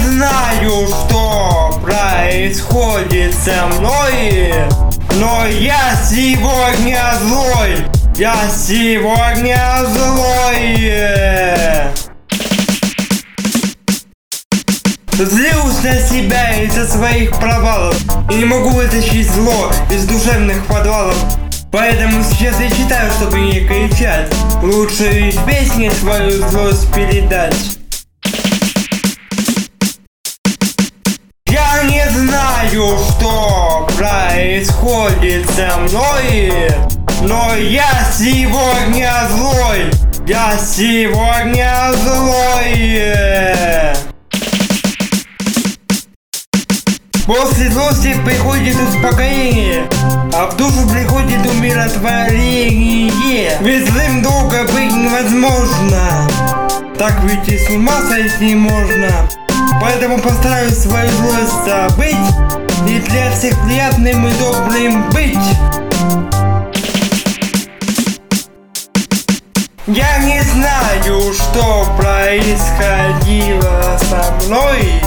знаю, что происходит со мной, но я сегодня злой. Я сегодня злой. Злюсь на себя из-за своих провалов И не могу вытащить зло из душевных подвалов Поэтому сейчас я читаю, чтобы не кричать Лучше ведь песни свою злость передать знаю, что происходит со мной Но я сегодня злой Я сегодня злой После злости приходит успокоение, а в душу приходит умиротворение. Ведь злым долго быть невозможно. Так ведь и с ума сойти можно. Поэтому постараюсь свою злость забыть и для всех приятным и добрым быть. Я не знаю, что происходило со мной,